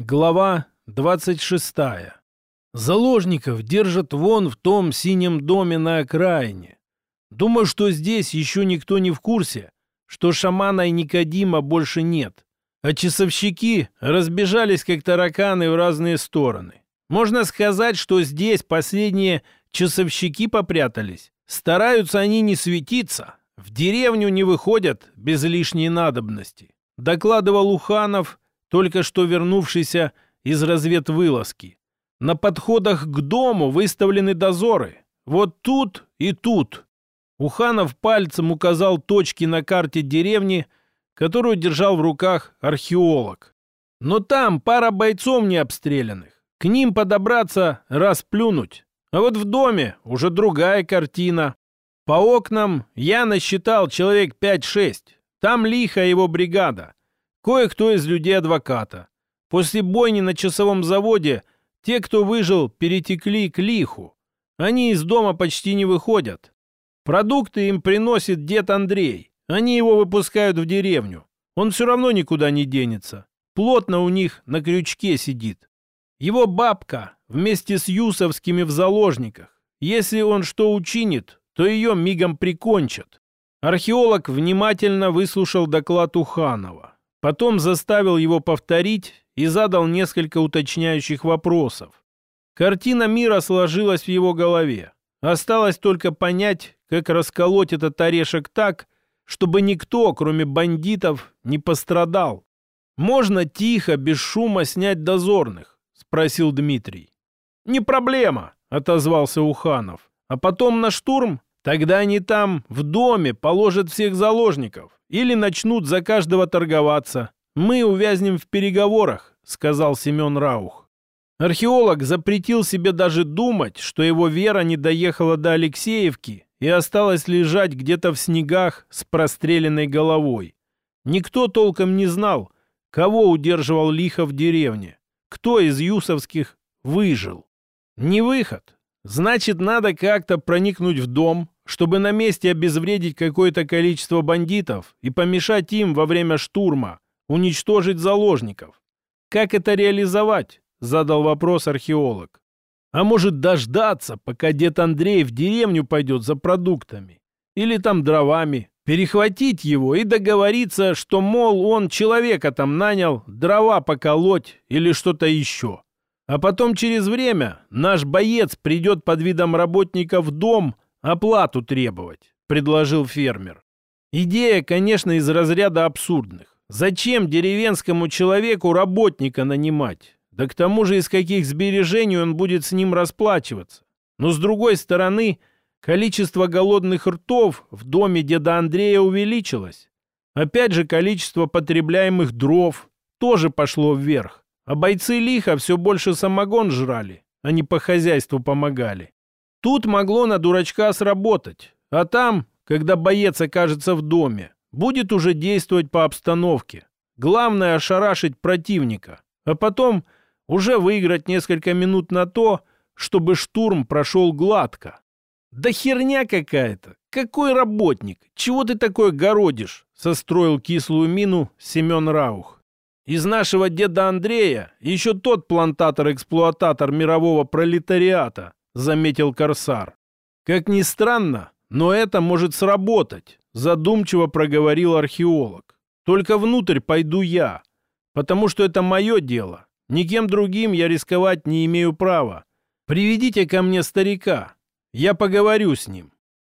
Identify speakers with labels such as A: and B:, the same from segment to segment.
A: Глава 26. Заложников держат вон в том синем доме на окраине. Думаю, что здесь еще никто не в курсе, что шамана и Никодима больше нет. А часовщики разбежались, как тараканы, в разные стороны. Можно сказать, что здесь последние часовщики попрятались. Стараются они не светиться. В деревню не выходят без лишней надобности. Докладывал Уханов, только что вернувшийся из разведвылазки. На подходах к дому выставлены дозоры. Вот тут и тут. Уханов пальцем указал точки на карте деревни, которую держал в руках археолог. Но там пара бойцов не обстрелянных. К ним подобраться, расплюнуть. А вот в доме уже другая картина. По окнам я насчитал человек 5-6. Там лихо его бригада. Кое-кто из людей адвоката. После бойни на часовом заводе те, кто выжил, перетекли к лиху. Они из дома почти не выходят. Продукты им приносит дед Андрей. Они его выпускают в деревню. Он все равно никуда не денется. Плотно у них на крючке сидит. Его бабка вместе с Юсовскими в заложниках. Если он что учинит, то ее мигом прикончат. Археолог внимательно выслушал доклад Уханова. Потом заставил его повторить и задал несколько уточняющих вопросов. Картина мира сложилась в его голове. Осталось только понять, как расколоть этот орешек так, чтобы никто, кроме бандитов, не пострадал. «Можно тихо, без шума снять дозорных?» — спросил Дмитрий. «Не проблема», — отозвался Уханов. «А потом на штурм? Тогда они там, в доме, положат всех заложников. Или начнут за каждого торговаться. Мы увязнем в переговорах», — сказал Семен Раух. Археолог запретил себе даже думать, что его вера не доехала до Алексеевки и осталась лежать где-то в снегах с простреленной головой. Никто толком не знал, кого удерживал лихо в деревне, кто из юсовских выжил. Не выход. Значит, надо как-то проникнуть в дом, чтобы на месте обезвредить какое-то количество бандитов и помешать им во время штурма, уничтожить заложников. Как это реализовать? Задал вопрос археолог. А может дождаться, пока дед Андрей в деревню пойдет за продуктами? Или там дровами? Перехватить его и договориться, что, мол, он человека там нанял дрова поколоть или что-то еще. А потом через время наш боец придет под видом работника в дом – оплату требовать», — предложил фермер. Идея, конечно, из разряда абсурдных. Зачем деревенскому человеку работника нанимать? Да к тому же из каких сбережений он будет с ним расплачиваться? Но с другой стороны, количество голодных ртов в доме деда Андрея увеличилось. Опять же, количество потребляемых дров тоже пошло вверх. А бойцы лиха все больше самогон жрали, а не по хозяйству помогали. Тут могло на дурачка сработать, а там, когда боец окажется в доме, будет уже действовать по обстановке. Главное ошарашить противника, а потом уже выиграть несколько минут на то, чтобы штурм прошел гладко. «Да херня какая-то! Какой работник? Чего ты такое городишь?» состроил кислую мину Семен Раух. «Из нашего деда Андрея еще тот плантатор-эксплуататор мирового пролетариата, заметил Корсар. Как ни странно, но это может сработать, задумчиво проговорил археолог. Только внутрь пойду я, потому что это мое дело. Никем другим я рисковать не имею права. Приведите ко мне старика. Я поговорю с ним.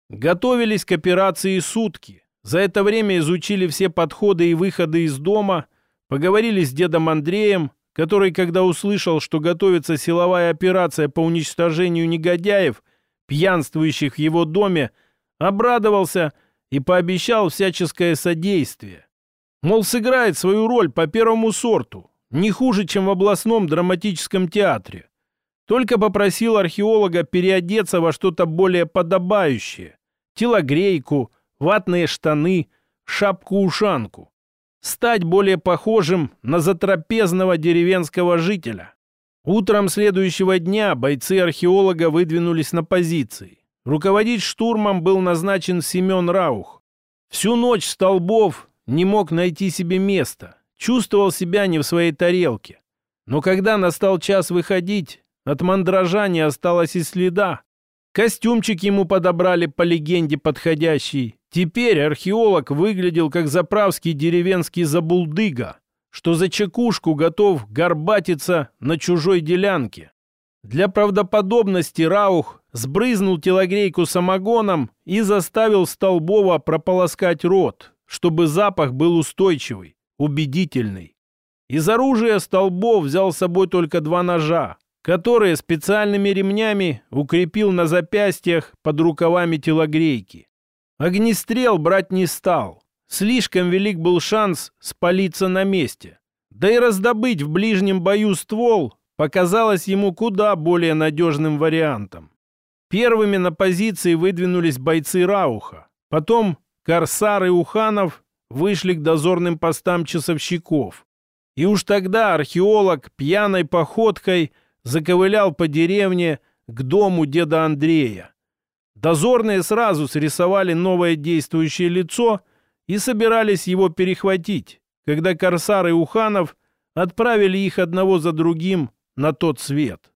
A: Готовились к операции сутки. За это время изучили все подходы и выходы из дома, поговорили с дедом Андреем, который, когда услышал, что готовится силовая операция по уничтожению негодяев, пьянствующих в его доме, обрадовался и пообещал всяческое содействие. Мол, сыграет свою роль по первому сорту, не хуже, чем в областном драматическом театре. Только попросил археолога переодеться во что-то более подобающее. Телогрейку, ватные штаны, шапку-ушанку стать более похожим на затрапезного деревенского жителя. Утром следующего дня бойцы археолога выдвинулись на позиции. Руководить штурмом был назначен Семен Раух. Всю ночь Столбов не мог найти себе места, чувствовал себя не в своей тарелке. Но когда настал час выходить, от мандража не осталось и следа. Костюмчик ему подобрали по легенде подходящий. Теперь археолог выглядел как заправский деревенский забулдыга, что за чекушку готов горбатиться на чужой делянке. Для правдоподобности Раух сбрызнул телогрейку самогоном и заставил Столбова прополоскать рот, чтобы запах был устойчивый, убедительный. Из оружия Столбов взял с собой только два ножа, которые специальными ремнями укрепил на запястьях под рукавами телогрейки. Огнестрел брать не стал. Слишком велик был шанс спалиться на месте. Да и раздобыть в ближнем бою ствол показалось ему куда более надежным вариантом. Первыми на позиции выдвинулись бойцы Рауха. Потом Корсар и Уханов вышли к дозорным постам часовщиков. И уж тогда археолог пьяной походкой заковылял по деревне к дому деда Андрея. Дозорные сразу срисовали новое действующее лицо и собирались его перехватить, когда Корсар и Уханов отправили их одного за другим на тот свет.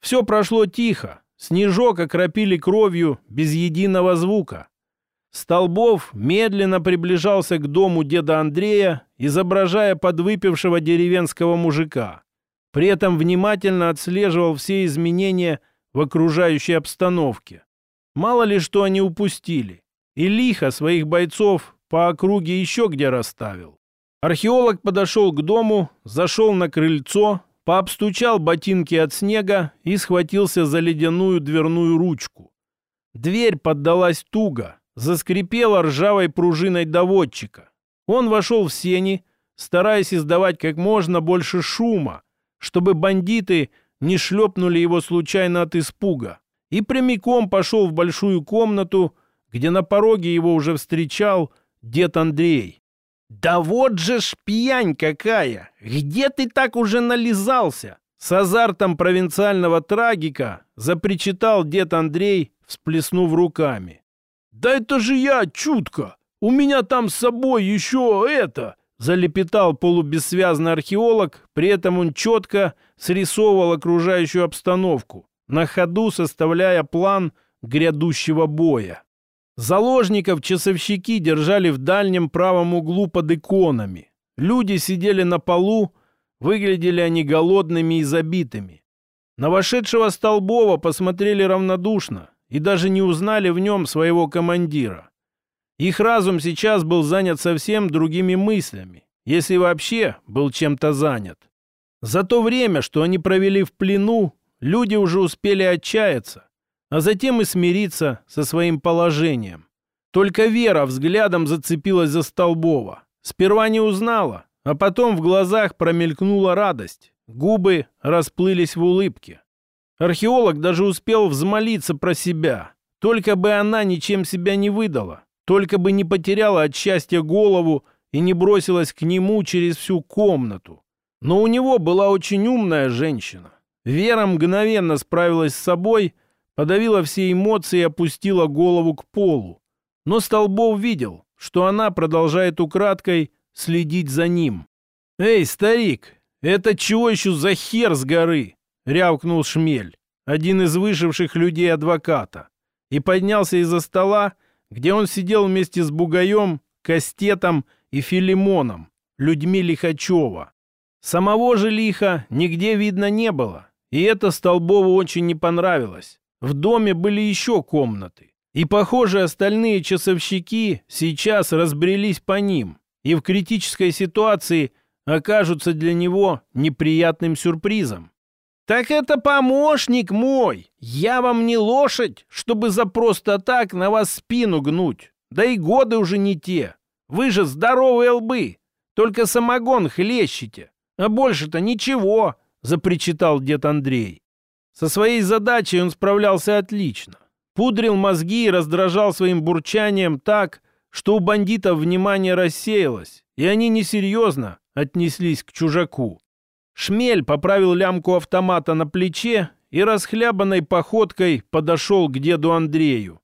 A: Все прошло тихо, снежок окропили кровью без единого звука. Столбов медленно приближался к дому деда Андрея, изображая подвыпившего деревенского мужика. При этом внимательно отслеживал все изменения в окружающей обстановке. Мало ли что они упустили. И лихо своих бойцов по округе еще где расставил. Археолог подошел к дому, зашел на крыльцо, пообстучал ботинки от снега и схватился за ледяную дверную ручку. Дверь поддалась туго, заскрипела ржавой пружиной доводчика. Он вошел в сени, стараясь издавать как можно больше шума, чтобы бандиты не шлепнули его случайно от испуга, и прямиком пошел в большую комнату, где на пороге его уже встречал дед Андрей. «Да вот же ж пьянь какая! Где ты так уже нализался?» С азартом провинциального трагика запричитал дед Андрей, всплеснув руками. «Да это же я, чутко! У меня там с собой еще это!» Залепетал полубессвязный археолог, при этом он четко срисовывал окружающую обстановку, на ходу составляя план грядущего боя. Заложников часовщики держали в дальнем правом углу под иконами. Люди сидели на полу, выглядели они голодными и забитыми. На вошедшего Столбова посмотрели равнодушно и даже не узнали в нем своего командира. Их разум сейчас был занят совсем другими мыслями, если вообще был чем-то занят. За то время, что они провели в плену, люди уже успели отчаяться, а затем и смириться со своим положением. Только Вера взглядом зацепилась за Столбова. Сперва не узнала, а потом в глазах промелькнула радость. Губы расплылись в улыбке. Археолог даже успел взмолиться про себя. Только бы она ничем себя не выдала. Только бы не потеряла от счастья голову и не бросилась к нему через всю комнату. Но у него была очень умная женщина. Вера мгновенно справилась с собой, подавила все эмоции и опустила голову к полу. Но Столбов видел, что она продолжает украдкой следить за ним. «Эй, старик, это чего еще за хер с горы?» — рявкнул Шмель, один из выживших людей адвоката, и поднялся из-за стола, где он сидел вместе с Бугаем, Кастетом и Филимоном, людьми Лихачева. Самого же Лиха нигде видно не было, и это Столбову очень не понравилось. В доме были еще комнаты, и, похоже, остальные часовщики сейчас разбрелись по ним, и в критической ситуации окажутся для него неприятным сюрпризом. «Так это помощник мой! Я вам не лошадь, чтобы за просто так на вас спину гнуть. Да и годы уже не те. Вы же здоровые лбы, только самогон хлещете. А больше-то ничего!» — запричитал дед Андрей. Со своей задачей он справлялся отлично. Пудрил мозги и раздражал своим бурчанием так, что у бандитов внимание рассеялось, и они несерьезно отнеслись к чужаку. Шмель поправил лямку автомата на плече и расхлябанной походкой подошел к деду Андрею.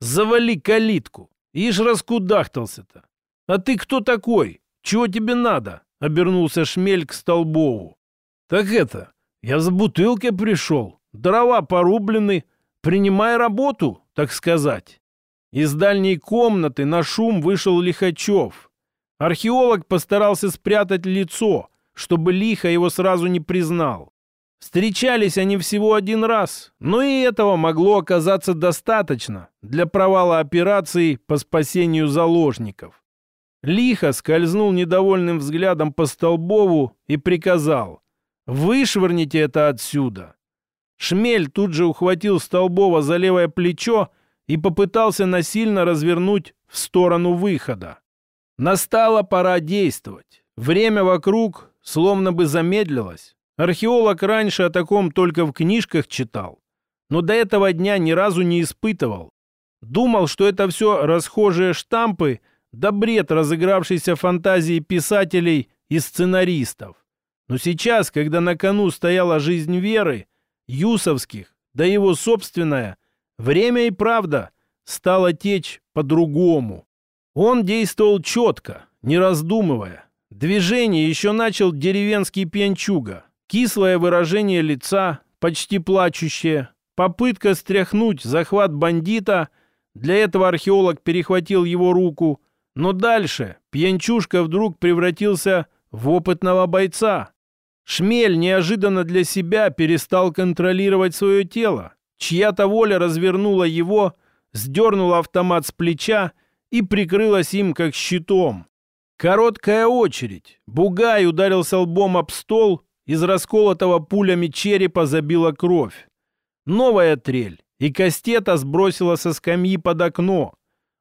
A: «Завали калитку! Ишь раскудахтался-то! А ты кто такой? Чего тебе надо?» — обернулся Шмель к Столбову. Так это, я за бутылкой пришел. Дрова порублены. Принимай работу, так сказать. Из дальней комнаты на шум вышел Лихачев. Археолог постарался спрятать лицо, чтобы Лиха его сразу не признал. Встречались они всего один раз, но и этого могло оказаться достаточно для провала операции по спасению заложников. Лихо скользнул недовольным взглядом по Столбову и приказал «Вышвырните это отсюда!». Шмель тут же ухватил Столбова за левое плечо и попытался насильно развернуть в сторону выхода. Настала пора действовать. Время вокруг словно бы замедлилось. Археолог раньше о таком только в книжках читал, но до этого дня ни разу не испытывал. Думал, что это все расхожие штампы да бред разыгравшейся фантазии писателей и сценаристов. Но сейчас, когда на кону стояла жизнь Веры, Юсовских, да его собственная, время и правда стало течь по-другому. Он действовал четко, не раздумывая. Движение еще начал деревенский пьянчуга. Кислое выражение лица, почти плачущее. Попытка стряхнуть захват бандита. Для этого археолог перехватил его руку. Но дальше пьянчушка вдруг превратился в опытного бойца. Шмель неожиданно для себя перестал контролировать свое тело. Чья-то воля развернула его, сдернула автомат с плеча и прикрылась им как щитом. Короткая очередь. Бугай ударился лбом об стол, из расколотого пулями черепа забила кровь. Новая трель, и Кастета сбросила со скамьи под окно.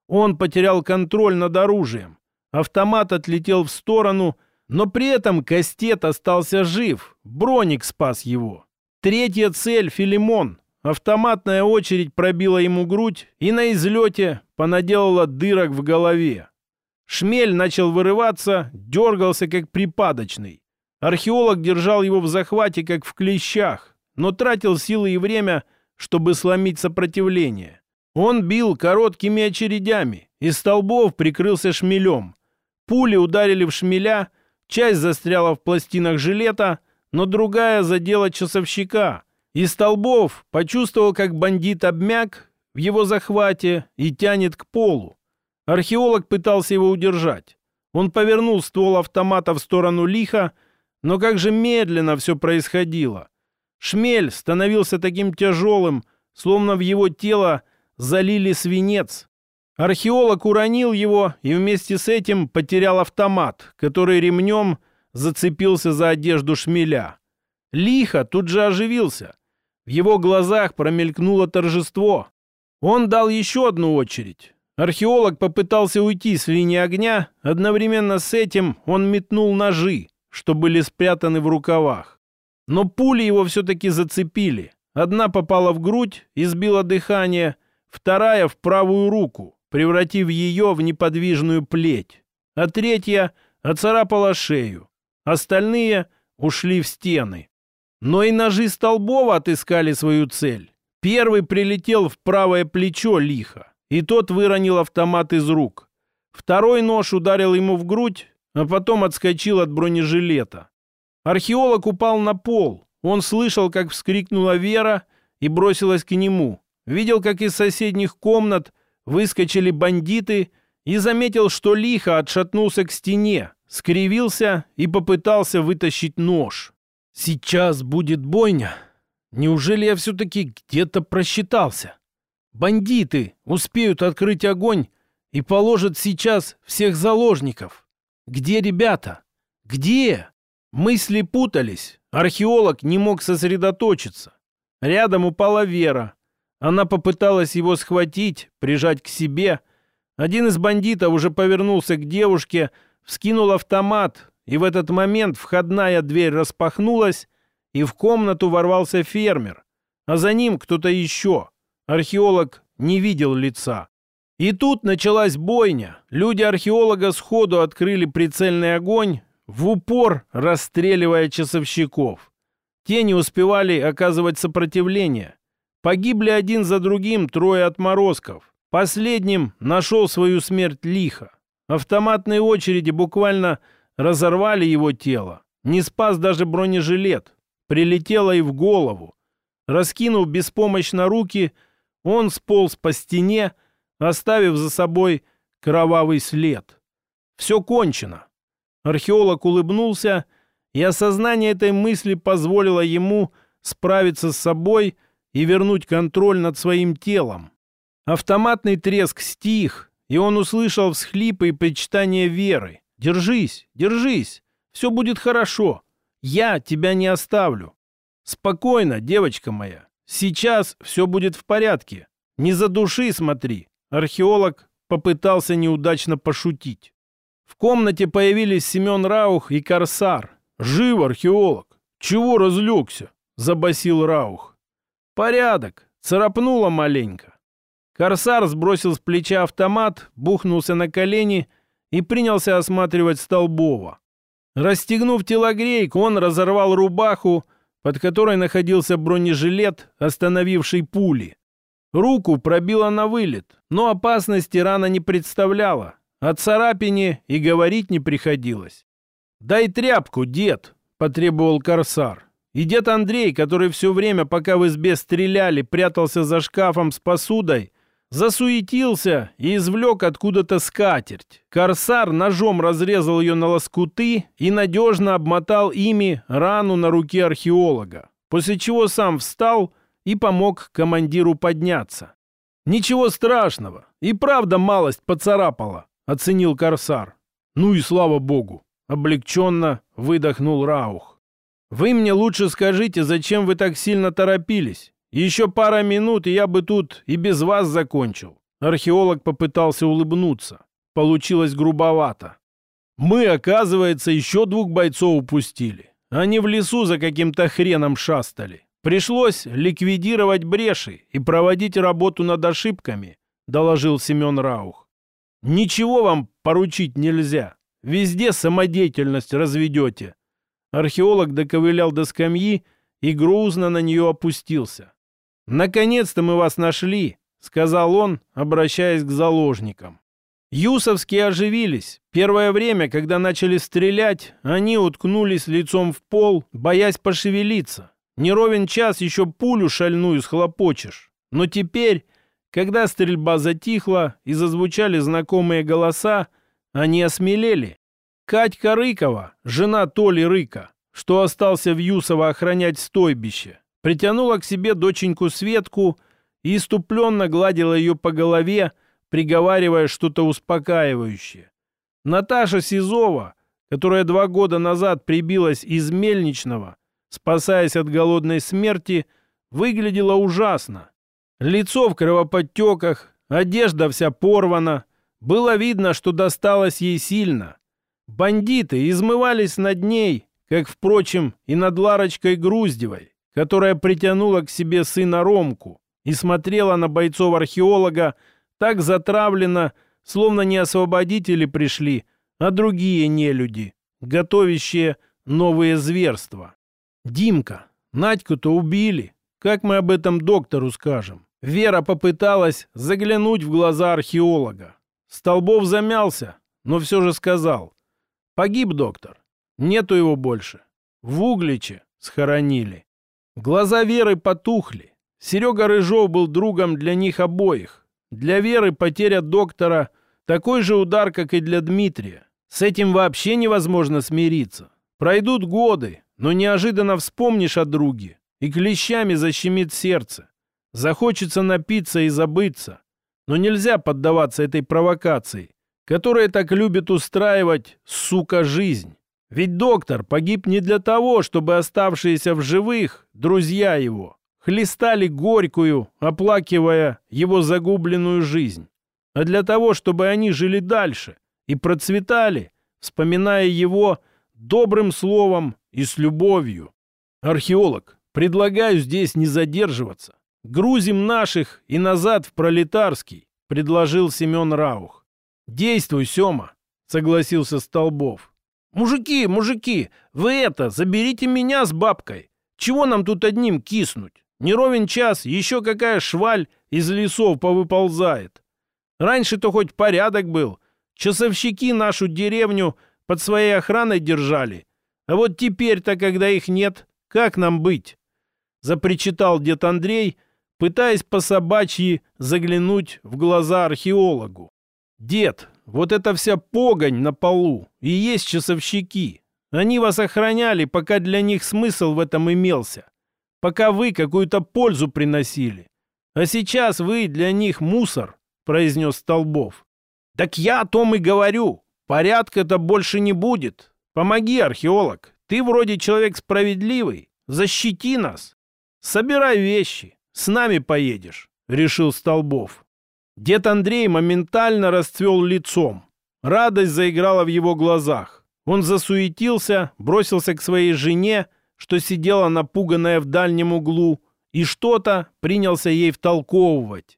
A: Он потерял контроль над оружием. Автомат отлетел в сторону, но при этом Кастет остался жив. Броник спас его. Третья цель — Филимон. Автоматная очередь пробила ему грудь и на излете понаделала дырок в голове. Шмель начал вырываться, дергался как припадочный. Археолог держал его в захвате, как в клещах, но тратил силы и время, чтобы сломить сопротивление. Он бил короткими очередями, из столбов прикрылся шмелем. Пули ударили в шмеля, часть застряла в пластинах жилета, но другая задела часовщика. Из столбов почувствовал, как бандит обмяк в его захвате и тянет к полу. Археолог пытался его удержать. Он повернул ствол автомата в сторону лиха, но как же медленно все происходило. Шмель становился таким тяжелым, словно в его тело залили свинец. Археолог уронил его и вместе с этим потерял автомат, который ремнем зацепился за одежду шмеля. Лихо тут же оживился. В его глазах промелькнуло торжество. Он дал еще одну очередь. Археолог попытался уйти с линии огня, одновременно с этим он метнул ножи что были спрятаны в рукавах. Но пули его все-таки зацепили. Одна попала в грудь и сбила дыхание, вторая — в правую руку, превратив ее в неподвижную плеть, а третья оцарапала шею. Остальные ушли в стены. Но и ножи Столбова отыскали свою цель. Первый прилетел в правое плечо лихо, и тот выронил автомат из рук. Второй нож ударил ему в грудь, а потом отскочил от бронежилета. Археолог упал на пол. Он слышал, как вскрикнула Вера и бросилась к нему. Видел, как из соседних комнат выскочили бандиты и заметил, что лихо отшатнулся к стене, скривился и попытался вытащить нож. «Сейчас будет бойня. Неужели я все-таки где-то просчитался? Бандиты успеют открыть огонь и положат сейчас всех заложников». Где ребята? Где? Мысли путались. Археолог не мог сосредоточиться. Рядом упала Вера. Она попыталась его схватить, прижать к себе. Один из бандитов уже повернулся к девушке, вскинул автомат, и в этот момент входная дверь распахнулась, и в комнату ворвался фермер, а за ним кто-то еще. Археолог не видел лица. И тут началась бойня. Люди археолога сходу открыли прицельный огонь, в упор расстреливая часовщиков. Те не успевали оказывать сопротивление. Погибли один за другим трое отморозков. Последним нашел свою смерть лихо. Автоматные очереди буквально разорвали его тело. Не спас даже бронежилет. прилетела и в голову. Раскинув беспомощно руки, он сполз по стене, оставив за собой кровавый след. Все кончено. Археолог улыбнулся, и осознание этой мысли позволило ему справиться с собой и вернуть контроль над своим телом. Автоматный треск стих, и он услышал всхлипы и причитания Веры. «Держись, держись, все будет хорошо, я тебя не оставлю». «Спокойно, девочка моя, сейчас все будет в порядке. Не за души смотри». Археолог попытался неудачно пошутить. В комнате появились Семен Раух и Корсар. «Жив, археолог! Чего разлегся?» — забасил Раух. «Порядок!» — царапнуло маленько. Корсар сбросил с плеча автомат, бухнулся на колени и принялся осматривать Столбова. Расстегнув телогрейку, он разорвал рубаху, под которой находился бронежилет, остановивший пули. Руку пробило на вылет, но опасности рана не представляла. О царапине и говорить не приходилось. «Дай тряпку, дед!» — потребовал корсар. И дед Андрей, который все время, пока в избе стреляли, прятался за шкафом с посудой, засуетился и извлек откуда-то скатерть. Корсар ножом разрезал ее на лоскуты и надежно обмотал ими рану на руке археолога, после чего сам встал и помог командиру подняться. «Ничего страшного, и правда малость поцарапала», — оценил Корсар. «Ну и слава богу!» — облегченно выдохнул Раух. «Вы мне лучше скажите, зачем вы так сильно торопились? Еще пара минут, и я бы тут и без вас закончил». Археолог попытался улыбнуться. Получилось грубовато. «Мы, оказывается, еще двух бойцов упустили. Они в лесу за каким-то хреном шастали. Пришлось ликвидировать бреши и проводить работу над ошибками, доложил Семен Раух. Ничего вам поручить нельзя. Везде самодеятельность разведете. Археолог доковылял до скамьи и грузно на нее опустился. «Наконец-то мы вас нашли», — сказал он, обращаясь к заложникам. Юсовские оживились. Первое время, когда начали стрелять, они уткнулись лицом в пол, боясь пошевелиться. Не ровен час еще пулю шальную схлопочешь. Но теперь, когда стрельба затихла и зазвучали знакомые голоса, они осмелели. Катька Рыкова, жена Толи Рыка, что остался в Юсово охранять стойбище, притянула к себе доченьку Светку и иступленно гладила ее по голове, приговаривая что-то успокаивающее. Наташа Сизова, которая два года назад прибилась из Мельничного, спасаясь от голодной смерти, выглядела ужасно. Лицо в кровоподтеках, одежда вся порвана. Было видно, что досталось ей сильно. Бандиты измывались над ней, как, впрочем, и над Ларочкой Груздевой, которая притянула к себе сына Ромку и смотрела на бойцов-археолога так затравленно, словно не освободители пришли, а другие нелюди, готовящие новые зверства. «Димка, Надьку-то убили. Как мы об этом доктору скажем?» Вера попыталась заглянуть в глаза археолога. Столбов замялся, но все же сказал. «Погиб доктор. Нету его больше. В Угличе схоронили». Глаза Веры потухли. Серега Рыжов был другом для них обоих. Для Веры потеря доктора – такой же удар, как и для Дмитрия. С этим вообще невозможно смириться. Пройдут годы, но неожиданно вспомнишь о друге, и клещами защемит сердце. Захочется напиться и забыться. Но нельзя поддаваться этой провокации, которая так любит устраивать, сука, жизнь. Ведь доктор погиб не для того, чтобы оставшиеся в живых, друзья его, хлестали горькую, оплакивая его загубленную жизнь, а для того, чтобы они жили дальше и процветали, вспоминая его добрым словом и с любовью. Археолог, предлагаю здесь не задерживаться. Грузим наших и назад в Пролетарский, предложил Семен Раух. Действуй, Сема, согласился Столбов. Мужики, мужики, вы это, заберите меня с бабкой. Чего нам тут одним киснуть? Не ровен час, еще какая шваль из лесов повыползает. Раньше-то хоть порядок был. Часовщики нашу деревню под своей охраной держали. А вот теперь-то, когда их нет, Как нам быть?» Запричитал дед Андрей, пытаясь по собачьи заглянуть в глаза археологу. «Дед, вот эта вся погонь на полу и есть часовщики. Они вас охраняли, пока для них смысл в этом имелся. Пока вы какую-то пользу приносили. А сейчас вы для них мусор», — произнес Столбов. «Так я о том и говорю. Порядка-то больше не будет. Помоги, археолог. Ты вроде человек справедливый. Защити нас. Собирай вещи. С нами поедешь», — решил Столбов. Дед Андрей моментально расцвел лицом. Радость заиграла в его глазах. Он засуетился, бросился к своей жене, что сидела напуганная в дальнем углу, и что-то принялся ей втолковывать.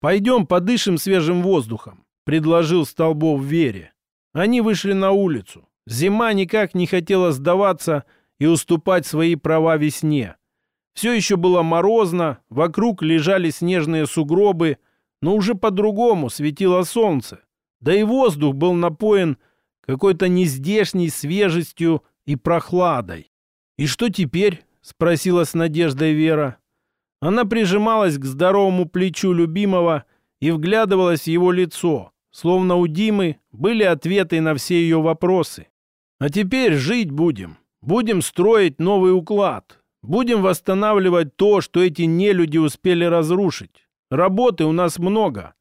A: «Пойдем подышим свежим воздухом», — предложил Столбов Вере. Они вышли на улицу. Зима никак не хотела сдаваться и уступать свои права весне. Все еще было морозно, вокруг лежали снежные сугробы, но уже по-другому светило солнце. Да и воздух был напоен какой-то нездешней свежестью и прохладой. «И что теперь?» — спросила с надеждой Вера. Она прижималась к здоровому плечу любимого и вглядывалась в его лицо, словно у Димы были ответы на все ее вопросы. «А теперь жить будем. Будем строить новый уклад. Будем восстанавливать то, что эти нелюди успели разрушить. Работы у нас много.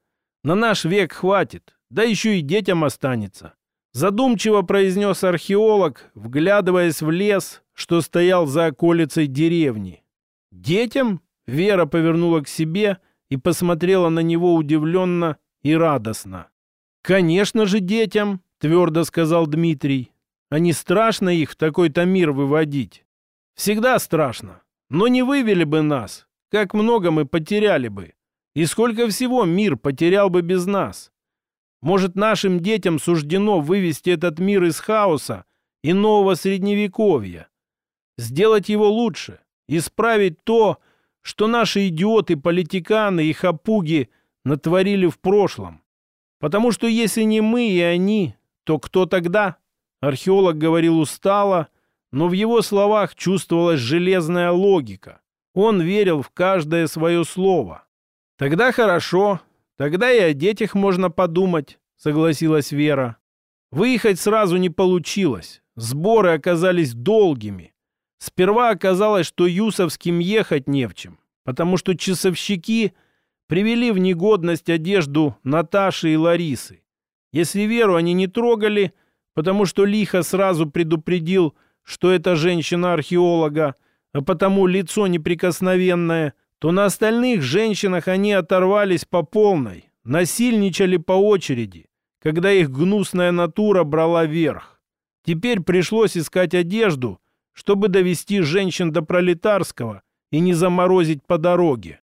A: На наш век хватит, да еще и детям останется. Задумчиво произнес археолог, вглядываясь в лес, что стоял за околицей деревни. «Детям?» — Вера повернула к себе и посмотрела на него удивленно и радостно. «Конечно же детям!» — твердо сказал Дмитрий. «А не страшно их в такой-то мир выводить?» Всегда страшно. Но не вывели бы нас. Как много мы потеряли бы. И сколько всего мир потерял бы без нас. Может, нашим детям суждено вывести этот мир из хаоса и нового средневековья. Сделать его лучше. Исправить то, что наши идиоты-политиканы и хапуги натворили в прошлом. Потому что если не мы и они, то кто тогда? Археолог говорил устало, но в его словах чувствовалась железная логика. Он верил в каждое свое слово. «Тогда хорошо, тогда и о детях можно подумать», — согласилась Вера. Выехать сразу не получилось. Сборы оказались долгими. Сперва оказалось, что Юсовским ехать не в чем, потому что часовщики привели в негодность одежду Наташи и Ларисы. Если Веру они не трогали, потому что лихо сразу предупредил, что это женщина-археолога, а потому лицо неприкосновенное, то на остальных женщинах они оторвались по полной, насильничали по очереди, когда их гнусная натура брала верх. Теперь пришлось искать одежду, чтобы довести женщин до пролетарского и не заморозить по дороге.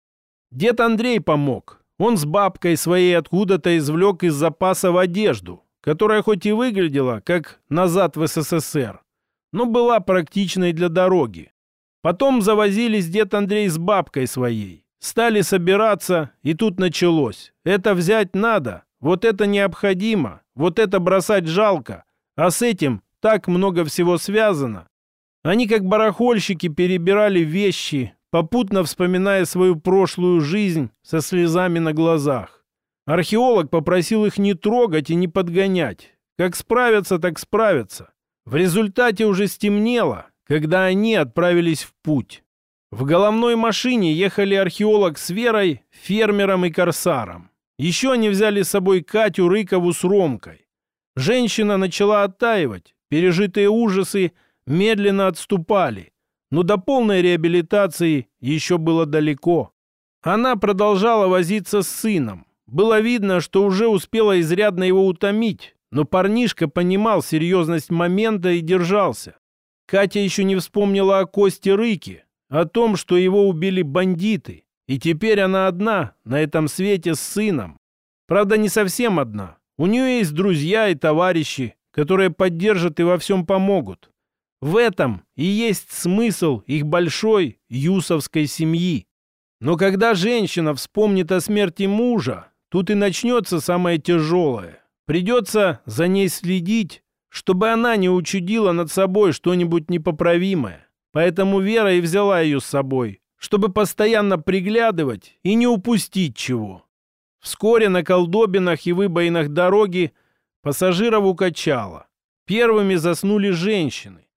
A: Дед Андрей помог. Он с бабкой своей откуда-то извлек из запаса в одежду, которая хоть и выглядела, как назад в СССР, но была практичной для дороги. Потом завозились дед Андрей с бабкой своей. Стали собираться, и тут началось. Это взять надо, вот это необходимо, вот это бросать жалко. А с этим так много всего связано. Они как барахольщики перебирали вещи, попутно вспоминая свою прошлую жизнь со слезами на глазах. Археолог попросил их не трогать и не подгонять. Как справятся, так справятся. В результате уже стемнело, когда они отправились в путь. В головной машине ехали археолог с Верой, фермером и корсаром. Еще они взяли с собой Катю Рыкову с Ромкой. Женщина начала оттаивать, пережитые ужасы медленно отступали, но до полной реабилитации еще было далеко. Она продолжала возиться с сыном. Было видно, что уже успела изрядно его утомить, но парнишка понимал серьезность момента и держался. Катя еще не вспомнила о Косте Рыке, о том, что его убили бандиты. И теперь она одна на этом свете с сыном. Правда, не совсем одна. У нее есть друзья и товарищи, которые поддержат и во всем помогут. В этом и есть смысл их большой юсовской семьи. Но когда женщина вспомнит о смерти мужа, тут и начнется самое тяжелое. Придется за ней следить, чтобы она не учудила над собой что-нибудь непоправимое. Поэтому Вера и взяла ее с собой, чтобы постоянно приглядывать и не упустить чего. Вскоре на колдобинах и выбоинах дороги пассажиров укачало. Первыми заснули женщины.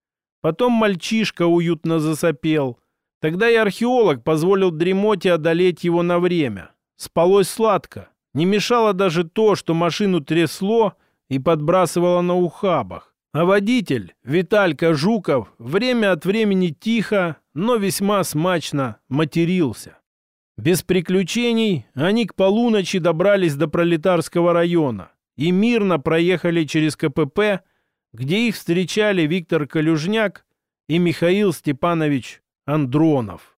A: Потом мальчишка уютно засопел. Тогда и археолог позволил дремоте одолеть его на время. Спалось сладко. Не мешало даже то, что машину трясло и подбрасывало на ухабах. А водитель, Виталька Жуков, время от времени тихо, но весьма смачно матерился. Без приключений они к полуночи добрались до пролетарского района и мирно проехали через КПП, где их встречали Виктор Калюжняк и Михаил Степанович Андронов.